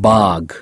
Bog.